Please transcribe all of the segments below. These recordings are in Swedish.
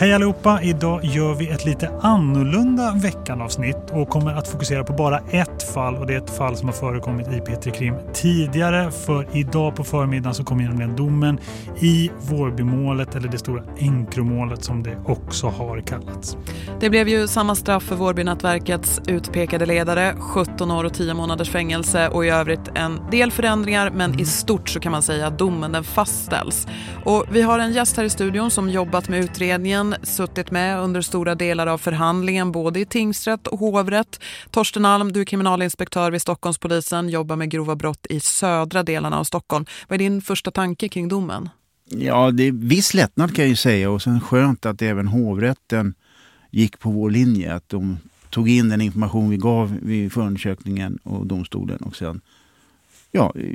Hej allihopa! Idag gör vi ett lite annorlunda veckanavsnitt och kommer att fokusera på bara ett fall och det är ett fall som har förekommit i P3 Krim tidigare för idag på förmiddagen så kommer nämligen domen i Vårbymålet eller det stora Enkromålet som det också har kallats. Det blev ju samma straff för Vårbynätverkets utpekade ledare, 17 år och 10 månaders fängelse och i övrigt en del förändringar men mm. i stort så kan man säga att domen den fastställs. Och vi har en gäst här i studion som jobbat med utredningen suttit med under stora delar av förhandlingen både i tingsrätt och hovrätt. Torsten Alm, du är kriminalinspektör vid Stockholmspolisen, jobbar med grova brott i södra delarna av Stockholm. Vad är din första tanke kring domen? Ja, det är viss lättnad kan jag ju säga och sen skönt att även hovrätten gick på vår linje. Att de tog in den information vi gav vid förundersökningen och domstolen och sen ja, eh,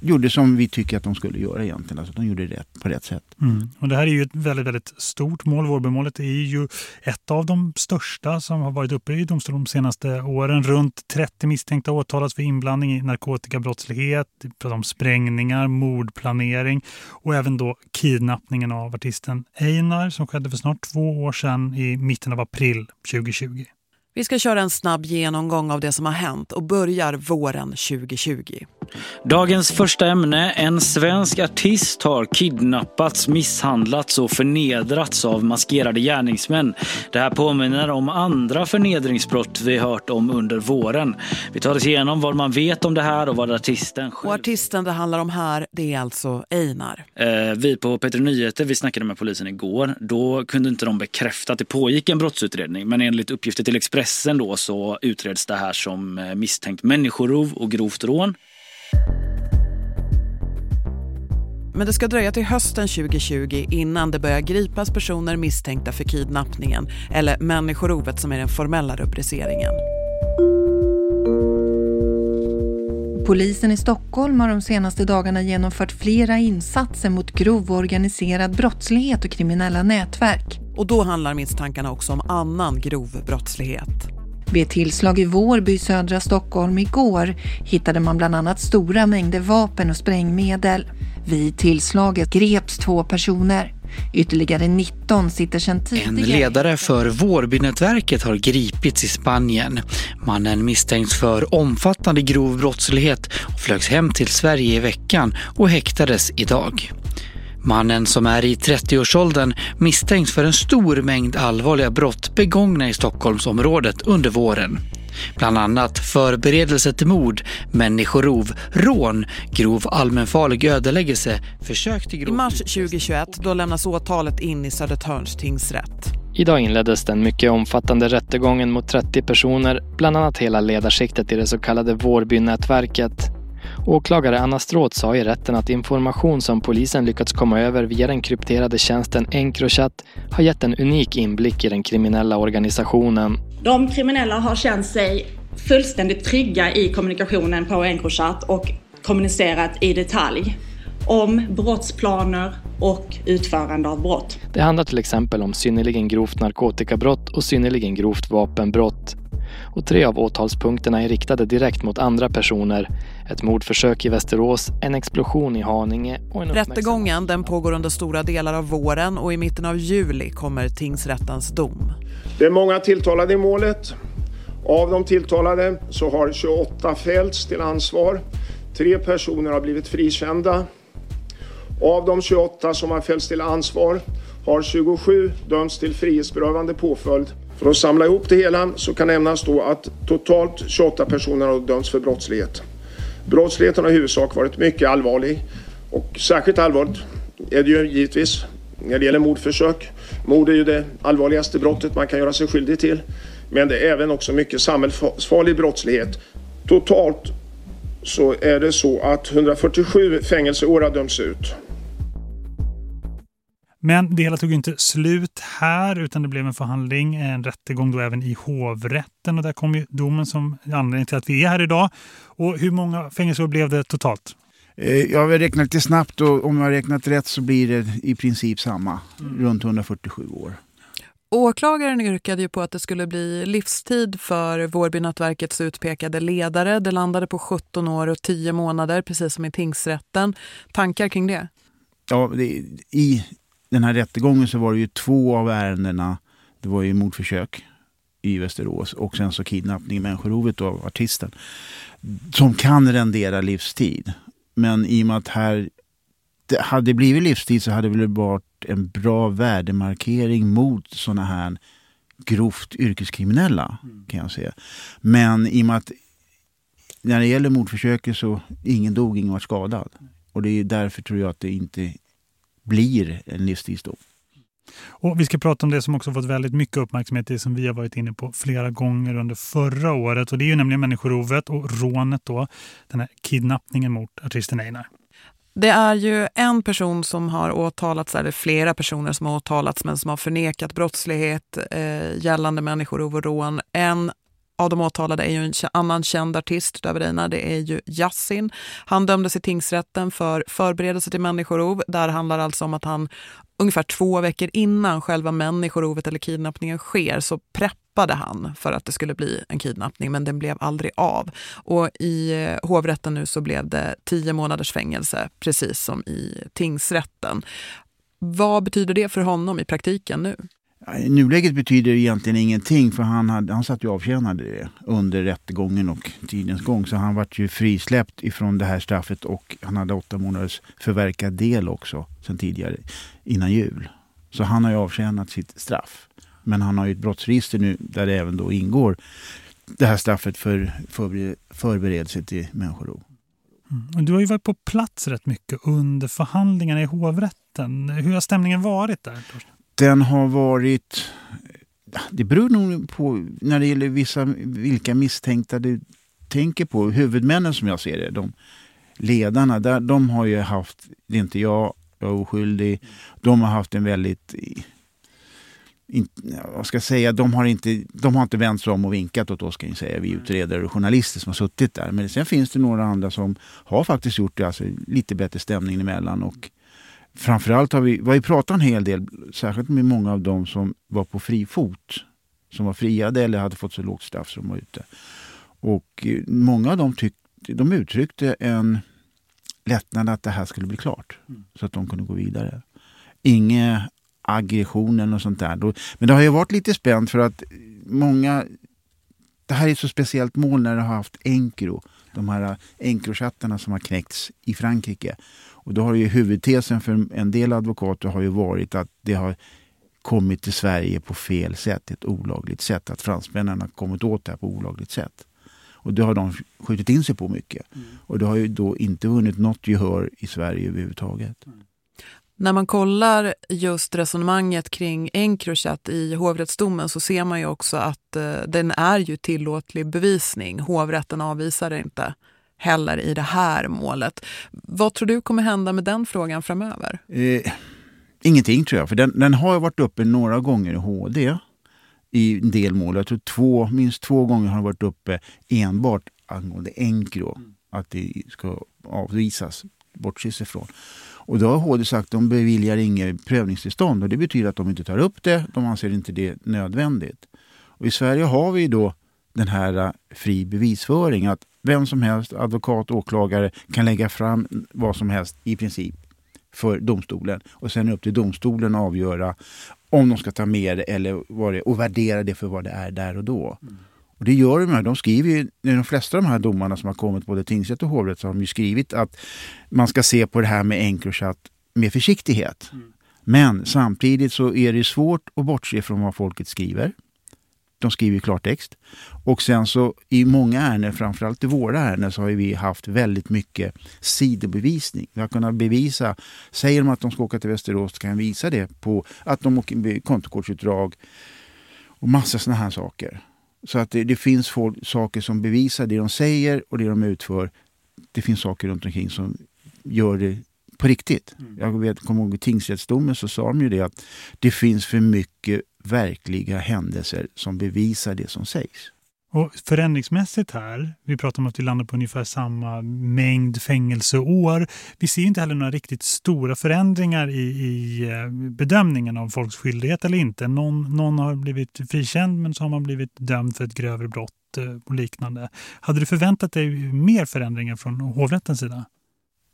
gjorde som vi tycker att de skulle göra egentligen. Alltså de gjorde det rätt, på rätt sätt. Mm. Och det här är ju ett väldigt, väldigt stort mål. Vårbymålet är ju ett av de största som har varit uppe i domstol de senaste åren. Runt 30 misstänkta åtalas för inblandning i narkotikabrottslighet, om sprängningar, mordplanering och även då kidnappningen av artisten Einar som skedde för snart två år sedan i mitten av april 2020. Vi ska köra en snabb genomgång av det som har hänt och börjar våren 2020. Dagens första ämne. En svensk artist har kidnappats, misshandlats och förnedrats av maskerade gärningsmän. Det här påminner om andra förnedringsbrott vi hört om under våren. Vi tar oss igenom vad man vet om det här och vad artisten själv... Och artisten det handlar om här, det är alltså Einar. Eh, vi på Peter Nyheter, vi snackade med polisen igår. Då kunde inte de bekräfta att det pågick en brottsutredning. Men enligt uppgifter till Expressen då så utreds det här som eh, misstänkt människorov och grovt rån. Men det ska dröja till hösten 2020 innan det börjar gripas personer misstänkta för kidnappningen eller människorovet som är den formella rubriceringen. Polisen i Stockholm har de senaste dagarna genomfört flera insatser mot grov organiserad brottslighet och kriminella nätverk. Och då handlar misstankarna också om annan grov brottslighet. Vid ett tillslag i Vårby södra Stockholm igår hittade man bland annat stora mängder vapen och sprängmedel. Vid tillslaget greps två personer. Ytterligare 19 sitter sedan tidigare. En ledare för Vårbynätverket har gripits i Spanien. Mannen misstänks för omfattande grov brottslighet och flögs hem till Sverige i veckan och häktades idag. Mannen som är i 30-årsåldern misstänks för en stor mängd allvarliga brott begångna i Stockholmsområdet under våren. Bland annat förberedelse till mord, människorov, rån, grov allmänfarlig ödeläggelse, försök till grov... I mars 2021 då lämnas åtalet in i Södertörns tingsrätt. Idag inleddes den mycket omfattande rättegången mot 30 personer, bland annat hela ledarskiktet i det så kallade Vårbynätverket Åklagare Anna Stråth sa i rätten att information som polisen lyckats komma över via den krypterade tjänsten Encrochat har gett en unik inblick i den kriminella organisationen. De kriminella har känt sig fullständigt trygga i kommunikationen på Encrochat och kommunicerat i detalj om brottsplaner och utförande av brott. Det handlar till exempel om synnerligen grovt narkotikabrott och synnerligen grovt vapenbrott och tre av åtalspunkterna är riktade direkt mot andra personer. Ett mordförsök i Västerås, en explosion i Haninge och en Rättegången den pågår under stora delar av våren och i mitten av juli kommer tingsrättens dom. Det är många tilltalade i målet. Av de tilltalade så har 28 fällts till ansvar. Tre personer har blivit frikända. Av de 28 som har fällts till ansvar har 27 dömts till frihetsberövande påföljd för att samla ihop det hela så kan nämnas då att totalt 28 personer har dömts för brottslighet. Brottsligheten har i huvudsak varit mycket allvarlig och särskilt allvarligt är det ju givetvis när det gäller mordförsök. Mord är ju det allvarligaste brottet man kan göra sig skyldig till. Men det är även också mycket samhällsfarlig brottslighet. Totalt så är det så att 147 fängelseår har dömts ut. Men det hela tog inte slut här utan det blev en förhandling, en rättegång då även i hovrätten och där kom ju domen som anledning till att vi är här idag. Och hur många fängelseår blev det totalt? Eh, jag har räknat lite snabbt och om jag har räknat rätt så blir det i princip samma, mm. runt 147 år. Åklagaren yrkade ju på att det skulle bli livstid för Vårbynätverkets utpekade ledare. Det landade på 17 år och 10 månader, precis som i tingsrätten. Tankar kring det? Ja, det, i den här rättegången så var det ju två av ärendena. Det var ju mordförsök i Västerås och sen så kidnappning, människorovet av artisten. Som kan rendera livstid. Men i och med att här det hade blivit livstid så hade det väl varit en bra värdemarkering mot sådana här grovt yrkeskriminella kan jag säga. Men i och med att när det gäller mordförsöket så ingen dog, ingen var skadad. Och det är därför tror jag att det inte blir en livstidsdom. Och vi ska prata om det som också fått väldigt mycket uppmärksamhet, det som vi har varit inne på flera gånger under förra året. Och det är ju nämligen människorovet och rånet då, den här kidnappningen mot artisten Einar. Det är ju en person som har åtalats, eller flera personer som har åtalats men som har förnekat brottslighet eh, gällande människorov och rån. En av de åtalade är ju en annan känd artist utöver Einar, det är ju Yassin. Han dömdes i tingsrätten för förberedelse till människorov. Där handlar alltså om att han ungefär två veckor innan själva människorovet eller kidnappningen sker så preppade han för att det skulle bli en kidnappning men den blev aldrig av. Och i eh, hovrätten nu så blev det tio månaders fängelse precis som i tingsrätten. Vad betyder det för honom i praktiken nu? I nuläget betyder det egentligen ingenting för han, hade, han satt ju avtjänade det under rättegången och tidens gång. Så han vart ju frisläppt ifrån det här straffet och han hade åtta månaders förverkad del också sen tidigare innan jul. Så han har ju avtjänat sitt straff. Men han har ju ett brottsregister nu där det även då ingår det här straffet för förberedelse till människorov. Mm. Du har ju varit på plats rätt mycket under förhandlingarna i hovrätten. Hur har stämningen varit där? Den har varit... Det beror nog på när det gäller vissa, vilka misstänkta du tänker på. Huvudmännen som jag ser det, de ledarna, där, de har ju haft, det är inte jag, jag är oskyldig, de har haft en väldigt in, vad ska jag säga, de har, inte, de har inte vänt sig om och vinkat åt oss kan jag säga, vi utredare och journalister som har suttit där. Men sen finns det några andra som har faktiskt gjort det, alltså lite bättre stämning emellan och framförallt har vi, vi pratat en hel del, särskilt med många av dem som var på fri fot. Som var friade eller hade fått så lågt straff som de var ute. Och eh, många av dem tyckte, de uttryckte en lättnad att det här skulle bli klart. Mm. Så att de kunde gå vidare. Inga aggressioner och sånt där. Men det har ju varit lite spänt för att många... Det här är ett så speciellt mål när det har haft enkro. De här enkrochattarna som har knäckts i Frankrike. Och då har ju huvudtesen för en del advokater har ju varit att det har kommit till Sverige på fel sätt, ett olagligt sätt. Att fransmännen har kommit åt det här på olagligt sätt. Och det har de skjutit in sig på mycket. Mm. Och det har ju då inte vunnit något gehör i Sverige överhuvudtaget. Mm. När man kollar just resonemanget kring Encrochat i hovrättsdomen så ser man ju också att eh, den är ju tillåtlig bevisning. Hovrätten avvisar det inte heller i det här målet. Vad tror du kommer hända med den frågan framöver? Eh, ingenting tror jag, för den, den har varit uppe några gånger i HD i en del mål. Jag tror två, minst två gånger har den varit uppe enbart angående Encro. Mm. Att det ska avvisas, bortses ifrån. Och då har HD sagt att de beviljar inget prövningstillstånd och det betyder att de inte tar upp det. De anser inte det nödvändigt. Och I Sverige har vi då den här äh, fri bevisföring. Att vem som helst, advokat, åklagare, kan lägga fram vad som helst i princip för domstolen. Och sen är upp till domstolen att avgöra om de ska ta med det eller vad det, och värdera det för vad det är där och då. Mm. Och det gör de. De skriver ju, de flesta av de här domarna som har kommit både tingsrätt och hovrätt så har de ju skrivit att man ska se på det här med Encrochat med försiktighet. Mm. Men samtidigt så är det svårt att bortse från vad folket skriver. De skriver klartext. Och sen så i många ärenden, framförallt i våra ärenden, så har vi haft väldigt mycket sidobevisning. Vi har kunnat bevisa, säger de att de ska åka till Västerås, så kan jag visa det på att de åker kontokortsutdrag och massa sådana här saker. Så att det, det finns folk, saker som bevisar det de säger och det de utför. Det finns saker runt omkring som gör det på riktigt. Mm. Jag vet, kommer ihåg i tingsrättsdomen så sa de ju det att det finns för mycket verkliga händelser som bevisar det som sägs. Och förändringsmässigt här, vi pratar om att vi landar på ungefär samma mängd fängelseår. Vi ser inte heller några riktigt stora förändringar i, i eh, bedömningen av folks skyldighet eller inte. Någon, någon har blivit frikänd men så har man blivit dömd för ett grövre brott eh, och liknande. Hade du förväntat dig mer förändringar från hovrättens sida?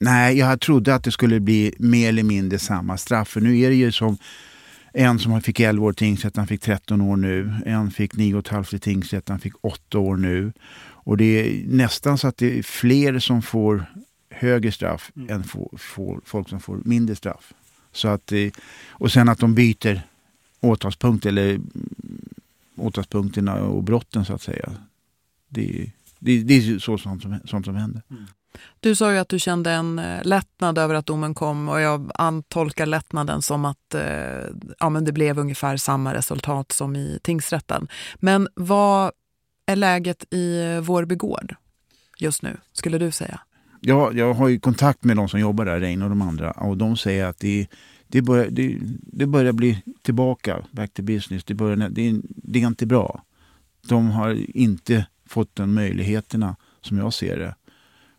Nej, jag trodde att det skulle bli mer eller mindre samma straff. För nu är det ju som en som fick 11 år i tingsrätt, han fick 13 år nu. En fick 9,5 i tingsrätt, han fick 8 år nu. Och det är nästan så att det är fler som får högre straff mm. än får, får, folk som får mindre straff. Så att, och sen att de byter åtalspunkt eller mm, åtalspunkterna och brotten så att säga. Det, det, det är så sånt som, sånt som händer. Mm. Du sa ju att du kände en eh, lättnad över att domen kom och jag antolkar lättnaden som att eh, ja, men det blev ungefär samma resultat som i tingsrätten. Men vad är läget i eh, Vårby gård just nu, skulle du säga? Ja, jag har ju kontakt med de som jobbar där, Reine och de andra, och de säger att det, det, börjar, det, det börjar bli tillbaka, back to business. Det, börjar, det, det är inte bra. De har inte fått de möjligheterna, som jag ser det,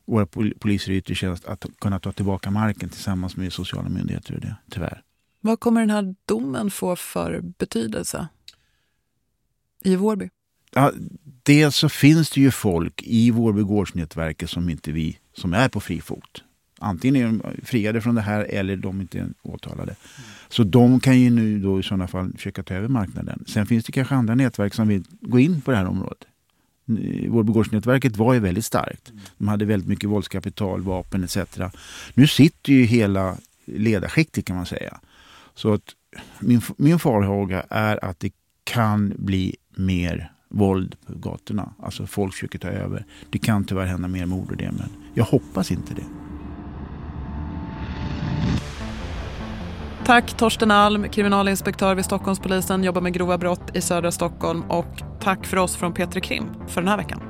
våra poliser i yttre tjänst att kunna ta tillbaka marken tillsammans med sociala myndigheter. Det, tyvärr. Vad kommer den här domen få för betydelse i Vårby? Ja, dels så finns det ju folk i Vårby gårdsnätverket som inte vi som är på fri fot. Antingen är de friade från det här eller de inte är åtalade. Mm. Så de kan ju nu då i sådana fall försöka ta över marknaden. Sen finns det kanske andra nätverk som vill gå in på det här området. Eh, Vårbygårdsnätverket var ju väldigt starkt. De hade väldigt mycket våldskapital, vapen etc. Nu sitter ju hela ledarskiktet kan man säga. Så att min, min farhåga är att det kan bli mer våld på gatorna. Alltså folk försöker ta över. Det kan tyvärr hända mer mord och det, men jag hoppas inte det. Tack Torsten Alm, kriminalinspektör vid Stockholmspolisen, jobbar med grova brott i södra Stockholm och tack för oss från Petri Krim för den här veckan.